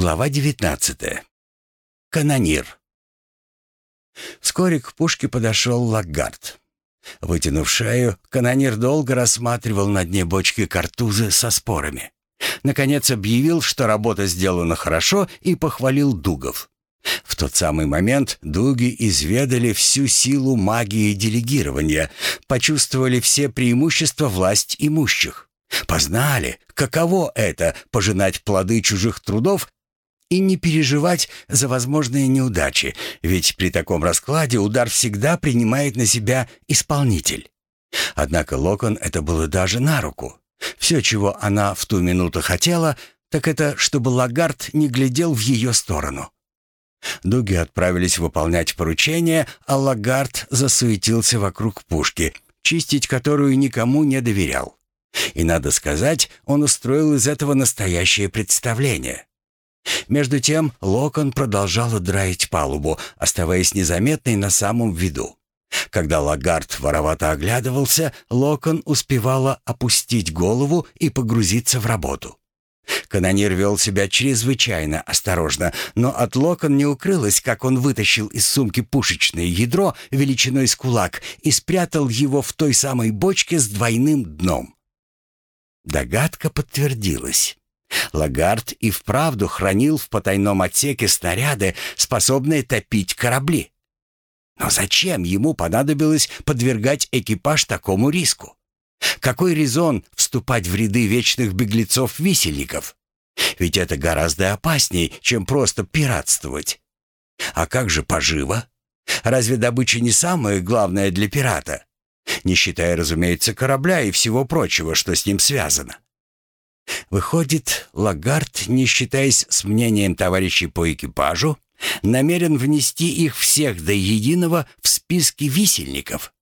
Глава 19. Канонир. Вскоре к пушке подошел Лагард. Вытянув шею, канонир долго рассматривал на дне бочки картузы со спорами. Наконец объявил, что работа сделана хорошо, и похвалил дугов. В тот самый момент дуги изведали всю силу магии делегирования, почувствовали все преимущества власть имущих. Познали, каково это — пожинать плоды чужих трудов и не переживать за возможные неудачи, ведь при таком раскладе удар всегда принимает на себя исполнитель. Однако Локон это было даже на руку. Все, чего она в ту минуту хотела, так это, чтобы Лагард не глядел в ее сторону. Дуги отправились выполнять поручение, а Лагард засуетился вокруг пушки, чистить которую никому не доверял. И, надо сказать, он устроил из этого настоящее представление. Между тем Локон продолжала драить палубу, оставаясь незаметной на самом виду. Когда Лагард воровато оглядывался, Локон успевала опустить голову и погрузиться в работу. Канонир вел себя чрезвычайно осторожно, но от Локон не укрылось, как он вытащил из сумки пушечное ядро величиной с кулак и спрятал его в той самой бочке с двойным дном. Догадка подтвердилась. Лагард и вправду хранил в потайном отсеке снаряды, способные топить корабли. Но зачем ему понадобилось подвергать экипаж такому риску? Какой резон вступать в ряды вечных беглецов-висельников? Ведь это гораздо опаснее, чем просто пиратствовать. А как же поживо? Разве добыча не самое главное для пирата? Не считая, разумеется, корабля и всего прочего, что с ним связано. Выходит, Лагард, не считаясь с мнением товарищей по экипажу, намерен внести их всех до единого в списки висельников.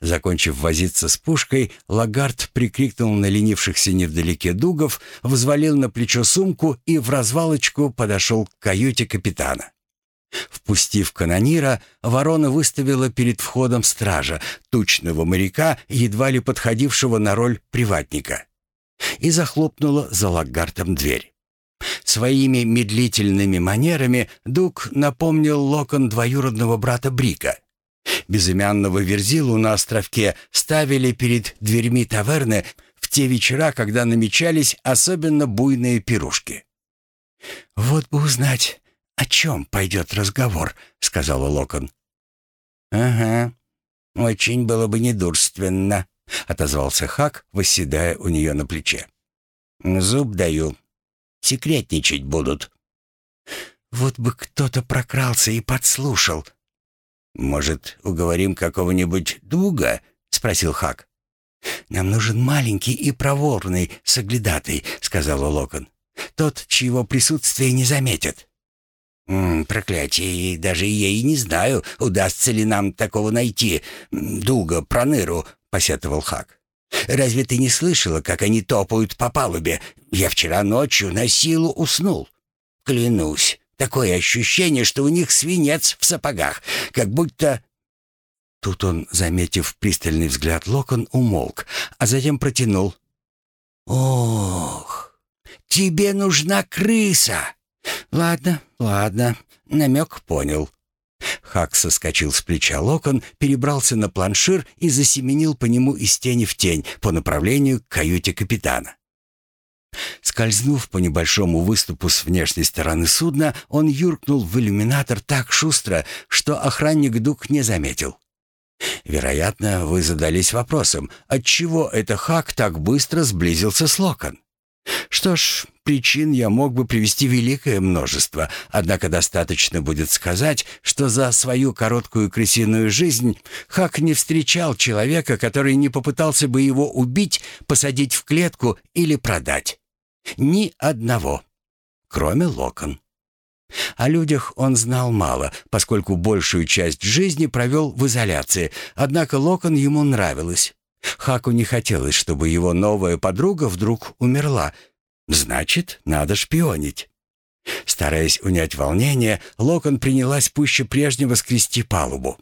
Закончив возиться с пушкой, Лагард прикрикнул на ленившихся невдалеке дугов, взвалил на плечо сумку и в развалочку подошел к каюте капитана. Впустив канонира, ворона выставила перед входом стража, тучного моряка, едва ли подходившего на роль приватника, и захлопнула за лагартом дверь. Своими медлительными манерами Дуг напомнил локон двоюродного брата Брика. Безымянного Верзилу на островке ставили перед дверьми таверны в те вечера, когда намечались особенно буйные пирушки. «Вот бы узнать, о чем пойдет разговор», — сказала Локон. «Ага, очень было бы недурственно», — отозвался Хак, восседая у нее на плече. «Зуб даю. Секретничать будут». «Вот бы кто-то прокрался и подслушал». «Может, уговорим какого-нибудь дуга?» — спросил Хак. «Нам нужен маленький и проворный соглядатый», — сказала Локон. «Тот, чьего присутствия не заметят». «М -м, «Проклятие, даже я и не знаю, удастся ли нам такого найти. Дуга, проныру», — посетовал Хак. «Разве ты не слышала, как они топают по палубе? Я вчера ночью на силу уснул. Клянусь, такое ощущение, что у них свинец в сапогах, как будто...» Тут он, заметив пристальный взгляд Локон, умолк, а затем протянул. «Ох, тебе нужна крыса!» «Ладно, ладно, намек понял». Хак соскочил с плеча локон, перебрался на планшир и засеменил по нему из тени в тень по направлению к каюте капитана. Скользнув по небольшому выступу с внешней стороны судна, он юркнул в иллюминатор так шустро, что охранник Дук не заметил. Вероятно, вы задались вопросом, отчего это Хак так быстро сблизился с Локон. Что ж, причин я мог бы привести великое множество, однако достаточно будет сказать, что за свою короткую крысиную жизнь Хак не встречал человека, который не попытался бы его убить, посадить в клетку или продать. Ни одного, кроме Локон. О людях он знал мало, поскольку большую часть жизни провел в изоляции, однако Локон ему нравилась. Хаку не хотелось, чтобы его новая подруга вдруг умерла. Значит, надо шпионить. Стараясь унять волнение, Локон принялась пуще прежнего скрести палубу.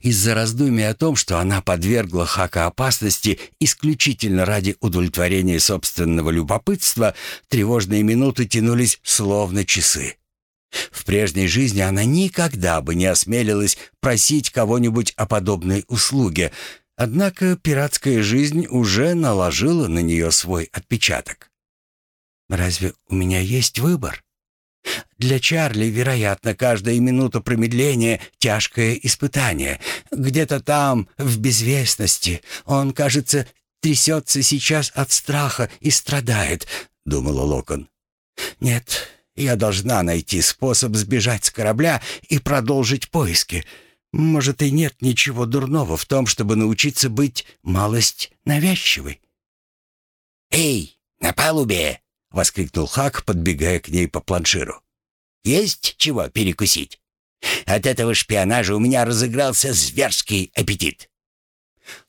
Из-за раздумий о том, что она подвергла Хака опасности исключительно ради удовлетворения собственного любопытства, тревожные минуты тянулись словно часы. В прежней жизни она никогда бы не осмелилась просить кого-нибудь о подобной услуге, однако пиратская жизнь уже наложила на нее свой отпечаток. «Разве у меня есть выбор?» Для Чарли, вероятно, каждая минута промедления — тяжкое испытание. Где-то там, в безвестности, он, кажется, трясется сейчас от страха и страдает, — думала Локон. Нет, я должна найти способ сбежать с корабля и продолжить поиски. Может, и нет ничего дурного в том, чтобы научиться быть малость навязчивой. «Эй, на палубе!» — воскликнул Хак, подбегая к ней по планширу. «Есть чего перекусить? От этого шпионажа у меня разыгрался зверский аппетит».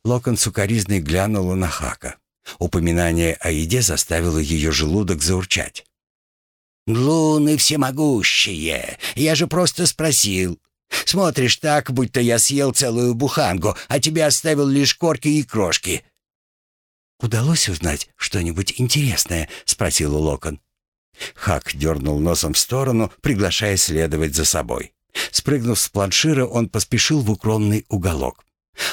Локон сукоризный глянула на Хака. Упоминание о еде заставило ее желудок заурчать. «Луны всемогущие! Я же просто спросил. Смотришь так, будто я съел целую бухангу, а тебе оставил лишь корки и крошки». «Удалось узнать что-нибудь интересное?» — спросил Локон. Хак дернул носом в сторону, приглашая следовать за собой. Спрыгнув с планшира, он поспешил в укромный уголок.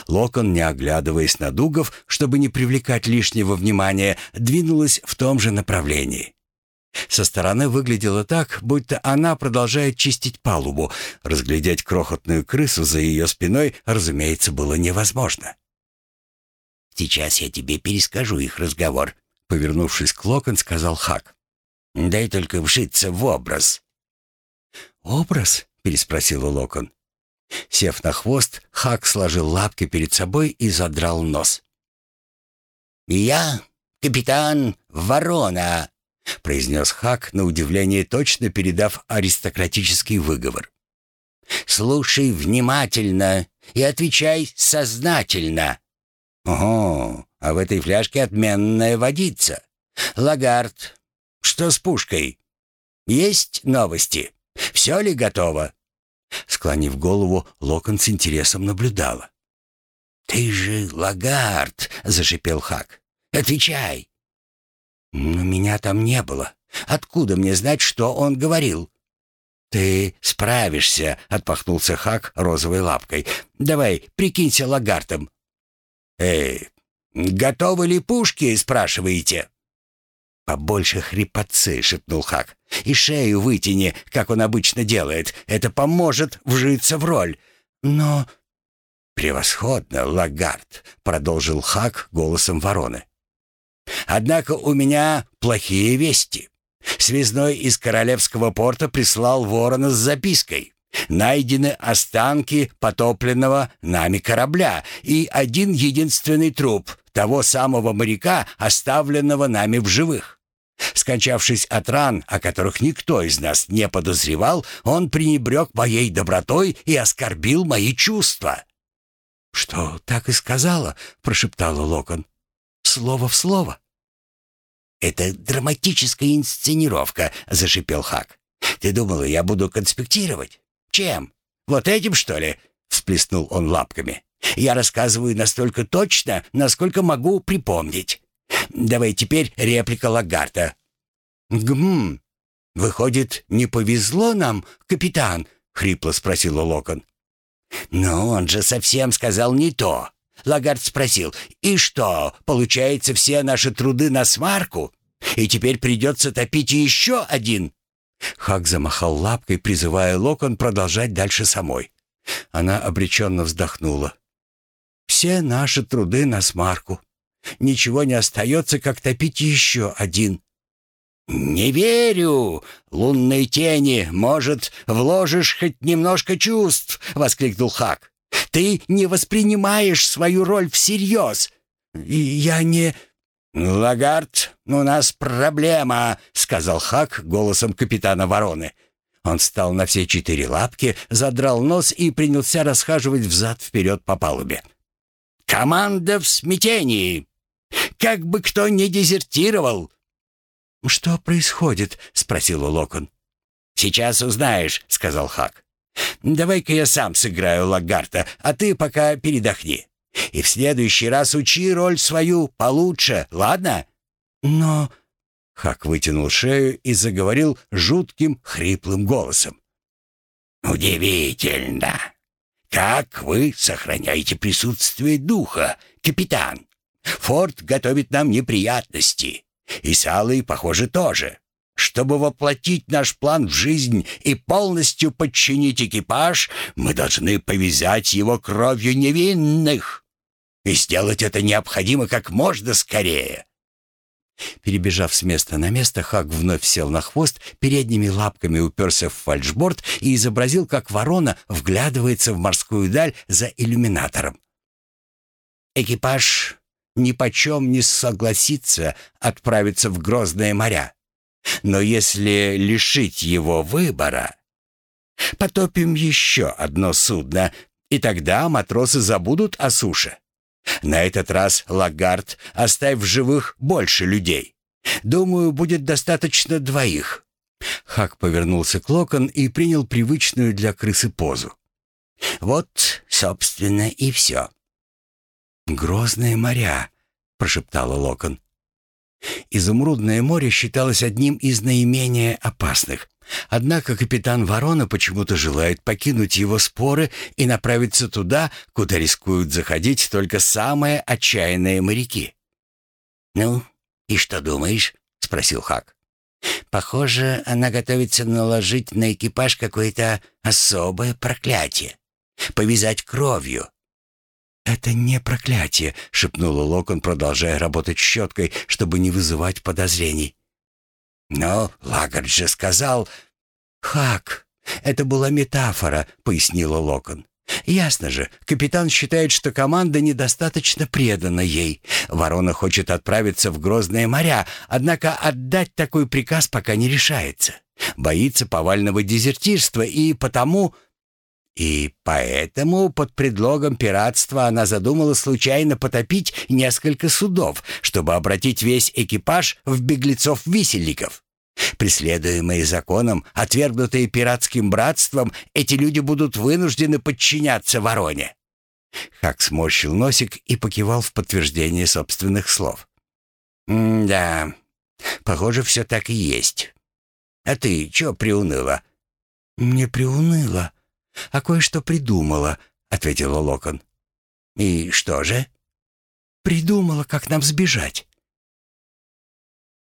Локон, не оглядываясь на дугов, чтобы не привлекать лишнего внимания, двинулась в том же направлении. Со стороны выглядело так, будто она продолжает чистить палубу. Разглядеть крохотную крысу за ее спиной, разумеется, было невозможно. «Сейчас я тебе перескажу их разговор», — повернувшись к Локон, сказал Хак. «Дай только вшиться в образ». «Образ?» — переспросил Локон. Сев на хвост, Хак сложил лапки перед собой и задрал нос. «Я капитан Ворона», — произнес Хак, на удивление точно передав аристократический выговор. «Слушай внимательно и отвечай сознательно». «Ого, а в этой фляжке отменная водица. Лагард, что с пушкой? Есть новости? Все ли готово?» Склонив голову, Локон с интересом наблюдала. «Ты же Лагард!» — зашипел Хак. «Отвечай!» «Но меня там не было. Откуда мне знать, что он говорил?» «Ты справишься», — отпахнулся Хак розовой лапкой. «Давай, прикинься лагартом». «Эй, готовы ли пушки?» — спрашиваете. «Побольше хрипотцы», — шепнул Хак. «И шею вытяни, как он обычно делает. Это поможет вжиться в роль. Но...» «Превосходно, Лагард», — продолжил Хак голосом вороны. Однако у меня плохие вести. Связной из Королевского порта прислал ворона с запиской. Найдены останки потопленного нами корабля и один единственный труп того самого моряка, оставленного нами в живых. Скончавшись от ран, о которых никто из нас не подозревал, он пренебрег моей добротой и оскорбил мои чувства. «Что, так и сказала?» — прошептала Локон. «Слово в слово». «Это драматическая инсценировка», — зашипел Хак. «Ты думала, я буду конспектировать? Чем? Вот этим, что ли?» — всплеснул он лапками. «Я рассказываю настолько точно, насколько могу припомнить. Давай теперь реплика Лагарта». «Гм, выходит, не повезло нам, капитан?» — хрипло спросила Локон. «Но он же совсем сказал не то. Лагард спросил, «И что, получается, все наши труды на смарку? И теперь придется топить еще один?» Хак замахал лапкой, призывая Локон продолжать дальше самой. Она обреченно вздохнула. «Все наши труды на смарку. Ничего не остается, как топить еще один». «Не верю! Лунной тени, может, вложишь хоть немножко чувств!» — воскликнул Хак. Ты не воспринимаешь свою роль всерьез. И я не...» «Лагард, у нас проблема», — сказал Хак голосом капитана Вороны. Он встал на все четыре лапки, задрал нос и принялся расхаживать взад-вперед по палубе. «Команда в смятении! Как бы кто ни дезертировал!» «Что происходит?» — спросил Локон. «Сейчас узнаешь», — сказал Хак. Давай-ка я сам сыграю Лагарта, а ты пока передохни. И в следующий раз учи роль свою получше, ладно?» «Но...» Хак вытянул шею и заговорил жутким, хриплым голосом. «Удивительно! Как вы сохраняете присутствие духа, капитан? Форд готовит нам неприятности. И Салый, похоже, тоже. Чтобы воплотить наш план в жизнь и полностью подчинить экипаж, мы должны повязать его кровью невинных. И сделать это необходимо как можно скорее. Перебежав с места на место, Хак вновь сел на хвост, передними лапками уперся в фальшборд и изобразил, как ворона вглядывается в морскую даль за иллюминатором. Экипаж ни почем не согласится отправиться в грозные моря. Но если лишить его выбора, потопим еще одно судно, и тогда матросы забудут о суше. На этот раз Лагард оставь в живых больше людей. Думаю, будет достаточно двоих». Хак повернулся к Локон и принял привычную для крысы позу. «Вот, собственно, и все». «Грозные моря», — прошептала Локон. Изумрудное море считалось одним из наименее опасных. Однако капитан Ворона почему-то желает покинуть его споры и направиться туда, куда рискуют заходить только самые отчаянные моряки. «Ну, и что думаешь?» — спросил Хак. «Похоже, она готовится наложить на экипаж какое-то особое проклятие. Повязать кровью». «Это не проклятие», — шепнула Локон, продолжая работать щеткой, чтобы не вызывать подозрений. «Но Лагард же сказал...» «Хак, это была метафора», — пояснила Локон. «Ясно же, капитан считает, что команда недостаточно предана ей. Ворона хочет отправиться в грозные моря, однако отдать такой приказ пока не решается. Боится повального дезертирства и потому...» И поэтому под предлогом пиратства она задумала случайно потопить несколько судов, чтобы обратить весь экипаж в беглецов-висельников. Преследуемые законом, отвергнутые пиратским братством, эти люди будут вынуждены подчиняться вороне. Хак сморщил носик и покивал в подтверждение собственных слов. «Да, похоже, все так и есть. А ты чё приуныла?» «Не приуныла, а кое-что придумала», — ответила Локон. «И что же?» «Придумала, как нам сбежать».